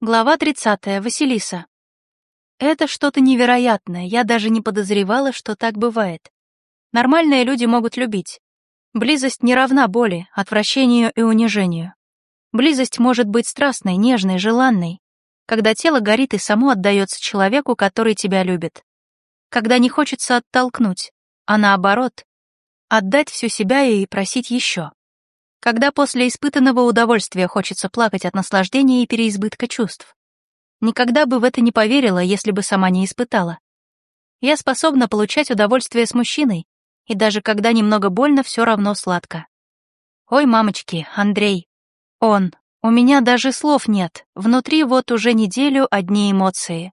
Глава 30. Василиса. Это что-то невероятное, я даже не подозревала, что так бывает. Нормальные люди могут любить. Близость не равна боли, отвращению и унижению. Близость может быть страстной, нежной, желанной, когда тело горит и само отдается человеку, который тебя любит. Когда не хочется оттолкнуть, а наоборот, отдать всю себя и просить еще когда после испытанного удовольствия хочется плакать от наслаждения и переизбытка чувств. Никогда бы в это не поверила, если бы сама не испытала. Я способна получать удовольствие с мужчиной, и даже когда немного больно, все равно сладко. Ой, мамочки, Андрей. Он. У меня даже слов нет. Внутри вот уже неделю одни эмоции.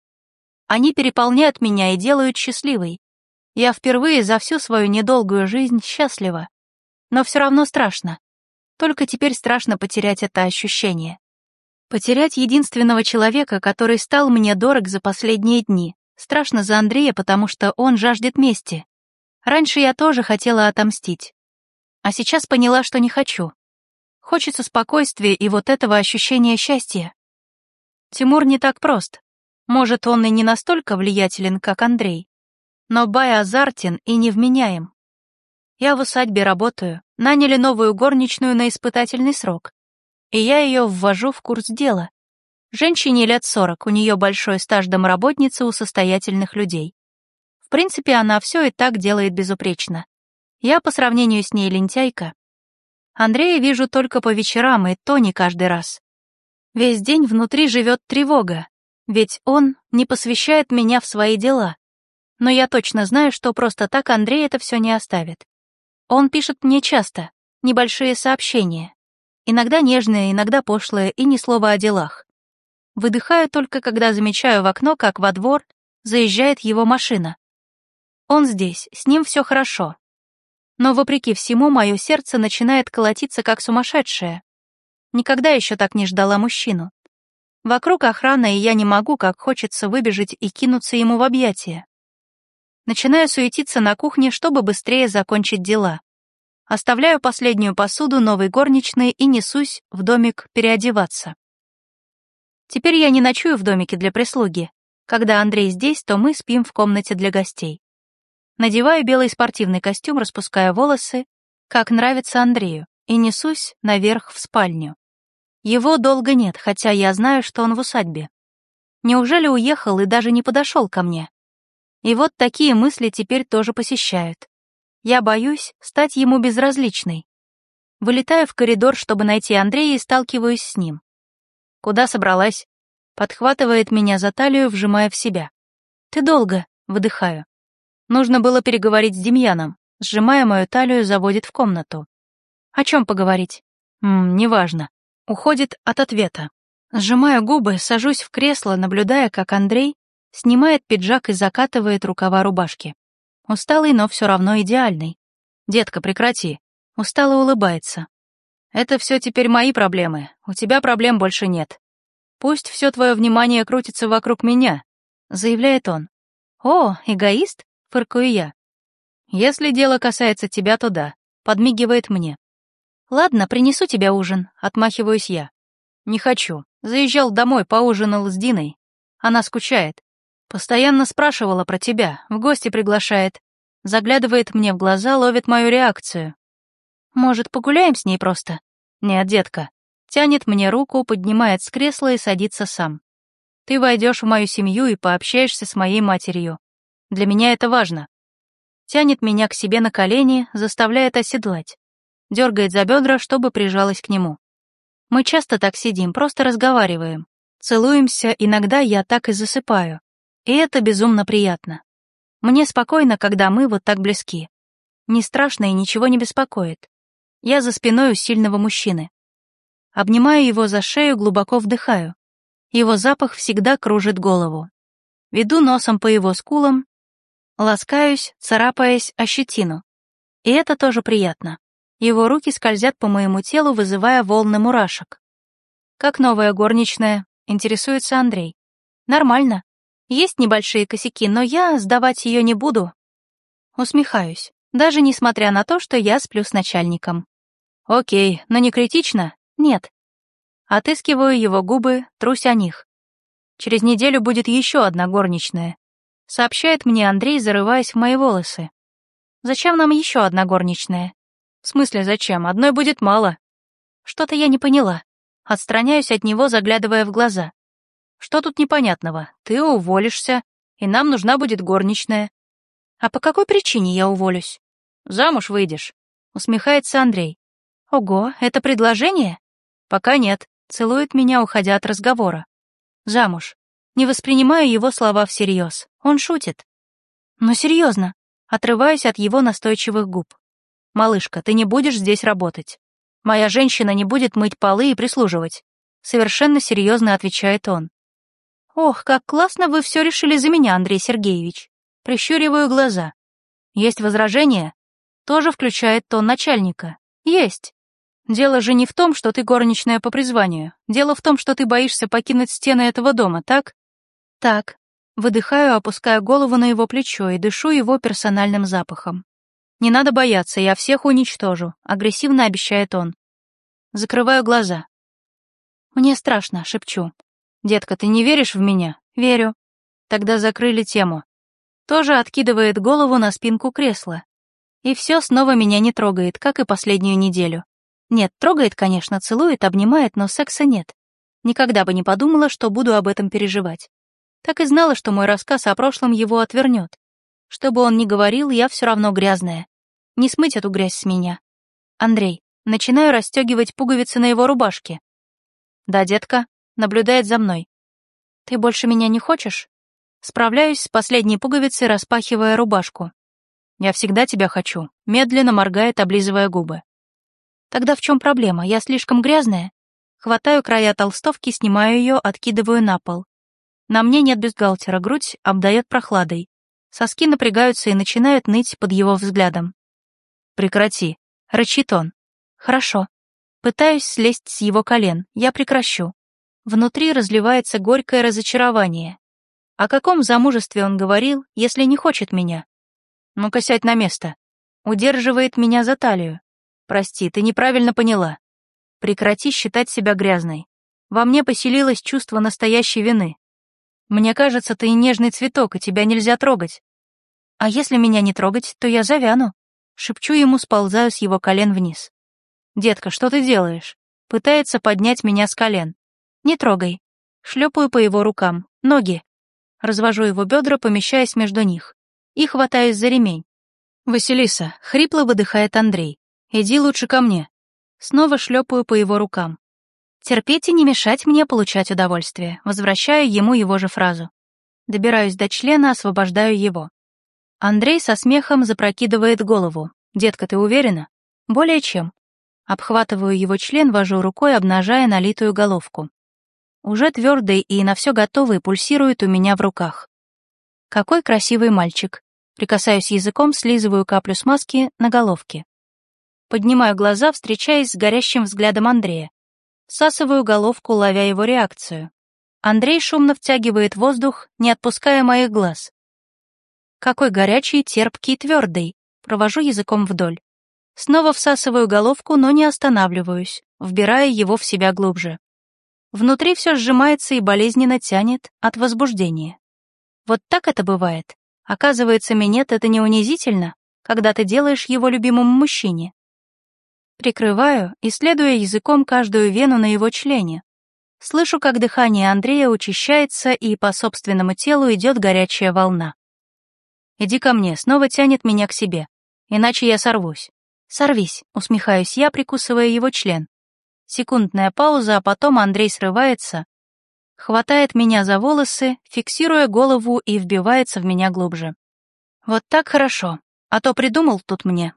Они переполняют меня и делают счастливой. Я впервые за всю свою недолгую жизнь счастлива. Но все равно страшно. Только теперь страшно потерять это ощущение. Потерять единственного человека, который стал мне дорог за последние дни. Страшно за Андрея, потому что он жаждет мести. Раньше я тоже хотела отомстить. А сейчас поняла, что не хочу. Хочется спокойствия и вот этого ощущения счастья. Тимур не так прост. Может, он и не настолько влиятелен, как Андрей. Но Бай азартен и невменяем. Я в усадьбе работаю, наняли новую горничную на испытательный срок. И я ее ввожу в курс дела. Женщине лет сорок, у нее большой стаж домработницы у состоятельных людей. В принципе, она все и так делает безупречно. Я по сравнению с ней лентяйка. Андрея вижу только по вечерам, и то не каждый раз. Весь день внутри живет тревога, ведь он не посвящает меня в свои дела. Но я точно знаю, что просто так Андрей это все не оставит. Он пишет мне часто, небольшие сообщения. Иногда нежные, иногда пошлые и ни слова о делах. Выдыхаю только, когда замечаю в окно, как во двор заезжает его машина. Он здесь, с ним все хорошо. Но, вопреки всему, мое сердце начинает колотиться как сумасшедшее. Никогда еще так не ждала мужчину. Вокруг охрана, и я не могу, как хочется, выбежать и кинуться ему в объятия. Начинаю суетиться на кухне, чтобы быстрее закончить дела. Оставляю последнюю посуду новой горничной и несусь в домик переодеваться. Теперь я не ночую в домике для прислуги. Когда Андрей здесь, то мы спим в комнате для гостей. Надеваю белый спортивный костюм, распуская волосы, как нравится Андрею, и несусь наверх в спальню. Его долго нет, хотя я знаю, что он в усадьбе. Неужели уехал и даже не подошел ко мне? И вот такие мысли теперь тоже посещают. Я боюсь стать ему безразличной. Вылетаю в коридор, чтобы найти Андрея и сталкиваюсь с ним. Куда собралась? Подхватывает меня за талию, вжимая в себя. Ты долго, выдыхаю. Нужно было переговорить с Демьяном. Сжимая мою талию, заводит в комнату. О чем поговорить? Ммм, неважно. Уходит от ответа. Сжимаю губы, сажусь в кресло, наблюдая, как Андрей Снимает пиджак и закатывает рукава рубашки. Усталый, но все равно идеальный. «Детка, прекрати». Устало улыбается. «Это все теперь мои проблемы. У тебя проблем больше нет. Пусть все твое внимание крутится вокруг меня», — заявляет он. «О, эгоист?» — фыркаю я. «Если дело касается тебя, то да», — подмигивает мне. «Ладно, принесу тебе ужин», — отмахиваюсь я. «Не хочу. Заезжал домой, поужинал с Диной. Она скучает. Постоянно спрашивала про тебя, в гости приглашает. Заглядывает мне в глаза, ловит мою реакцию. Может, погуляем с ней просто? Нет, детка. Тянет мне руку, поднимает с кресла и садится сам. Ты войдешь в мою семью и пообщаешься с моей матерью. Для меня это важно. Тянет меня к себе на колени, заставляет оседлать. Дергает за бедра, чтобы прижалась к нему. Мы часто так сидим, просто разговариваем. Целуемся, иногда я так и засыпаю. И это безумно приятно. Мне спокойно, когда мы вот так близки. Не страшно и ничего не беспокоит. Я за спиной у сильного мужчины. Обнимаю его за шею, глубоко вдыхаю. Его запах всегда кружит голову. Веду носом по его скулам, ласкаюсь, царапаясь о щетину. И это тоже приятно. Его руки скользят по моему телу, вызывая волны мурашек. Как новая горничная, интересуется Андрей. Нормально. Есть небольшие косяки, но я сдавать ее не буду. Усмехаюсь, даже несмотря на то, что я сплю с начальником. Окей, но не критично? Нет. Отыскиваю его губы, трусь о них. Через неделю будет еще одна горничная. Сообщает мне Андрей, зарываясь в мои волосы. Зачем нам еще одна горничная? В смысле, зачем? Одной будет мало. Что-то я не поняла. Отстраняюсь от него, заглядывая в глаза. Что тут непонятного? Ты уволишься, и нам нужна будет горничная. А по какой причине я уволюсь? Замуж выйдешь. Усмехается Андрей. Ого, это предложение? Пока нет. Целует меня, уходя от разговора. Замуж. Не воспринимаю его слова всерьез. Он шутит. Но серьезно, отрываюсь от его настойчивых губ. «Малышка, ты не будешь здесь работать. Моя женщина не будет мыть полы и прислуживать», — совершенно серьезно отвечает он. «Ох, как классно вы все решили за меня, Андрей Сергеевич!» Прищуриваю глаза. «Есть возражения?» Тоже включает тон начальника. «Есть. Дело же не в том, что ты горничная по призванию. Дело в том, что ты боишься покинуть стены этого дома, так?» «Так». Выдыхаю, опуская голову на его плечо и дышу его персональным запахом. «Не надо бояться, я всех уничтожу», — агрессивно обещает он. Закрываю глаза. «Мне страшно», — шепчу. «Детка, ты не веришь в меня?» «Верю». Тогда закрыли тему. Тоже откидывает голову на спинку кресла. И все снова меня не трогает, как и последнюю неделю. Нет, трогает, конечно, целует, обнимает, но секса нет. Никогда бы не подумала, что буду об этом переживать. Так и знала, что мой рассказ о прошлом его отвернет. Что бы он ни говорил, я все равно грязная. Не смыть эту грязь с меня. Андрей, начинаю расстегивать пуговицы на его рубашке. Да, детка, наблюдает за мной. «Ты больше меня не хочешь?» Справляюсь с последней пуговицей, распахивая рубашку. «Я всегда тебя хочу», — медленно моргает, облизывая губы. «Тогда в чем проблема? Я слишком грязная?» Хватаю края толстовки, снимаю ее, откидываю на пол. На мне нет бюстгальтера, грудь обдает прохладой. Соски напрягаются и начинают ныть под его взглядом. «Прекрати», — рычит он. «Хорошо. Пытаюсь слезть с его колен, я прекращу. Внутри разливается горькое разочарование. О каком замужестве он говорил, если не хочет меня? Ну-ка сядь на место. Удерживает меня за талию. Прости, ты неправильно поняла. Прекрати считать себя грязной. Во мне поселилось чувство настоящей вины. Мне кажется, ты нежный цветок, и тебя нельзя трогать. А если меня не трогать, то я завяну. Шепчу ему, сползаю с его колен вниз. «Детка, что ты делаешь?» Пытается поднять меня с колен. «Не трогай». Шлепаю по его рукам. Ноги. Развожу его бедра, помещаясь между них. И хватаюсь за ремень. «Василиса», — хрипло выдыхает Андрей. «Иди лучше ко мне». Снова шлепаю по его рукам. Терпеть и не мешать мне получать удовольствие. Возвращаю ему его же фразу. Добираюсь до члена, освобождаю его. Андрей со смехом запрокидывает голову. «Детка, ты уверена?» «Более чем». Обхватываю его член, вожу рукой, обнажая налитую головку уже твердый и на все готовый пульсирует у меня в руках. Какой красивый мальчик. Прикасаюсь языком, слизываю каплю смазки на головке. Поднимаю глаза, встречаясь с горящим взглядом Андрея. Всасываю головку, ловя его реакцию. Андрей шумно втягивает воздух, не отпуская моих глаз. Какой горячий, терпкий, твердый. Провожу языком вдоль. Снова всасываю головку, но не останавливаюсь, вбирая его в себя глубже. Внутри все сжимается и болезненно тянет от возбуждения. Вот так это бывает. Оказывается, минет — это не унизительно, когда ты делаешь его любимому мужчине. Прикрываю, исследуя языком каждую вену на его члене. Слышу, как дыхание Андрея учащается, и по собственному телу идет горячая волна. «Иди ко мне», снова тянет меня к себе. Иначе я сорвусь. «Сорвись», — усмехаюсь я, прикусывая его член. Секундная пауза, а потом Андрей срывается, хватает меня за волосы, фиксируя голову и вбивается в меня глубже. Вот так хорошо, а то придумал тут мне,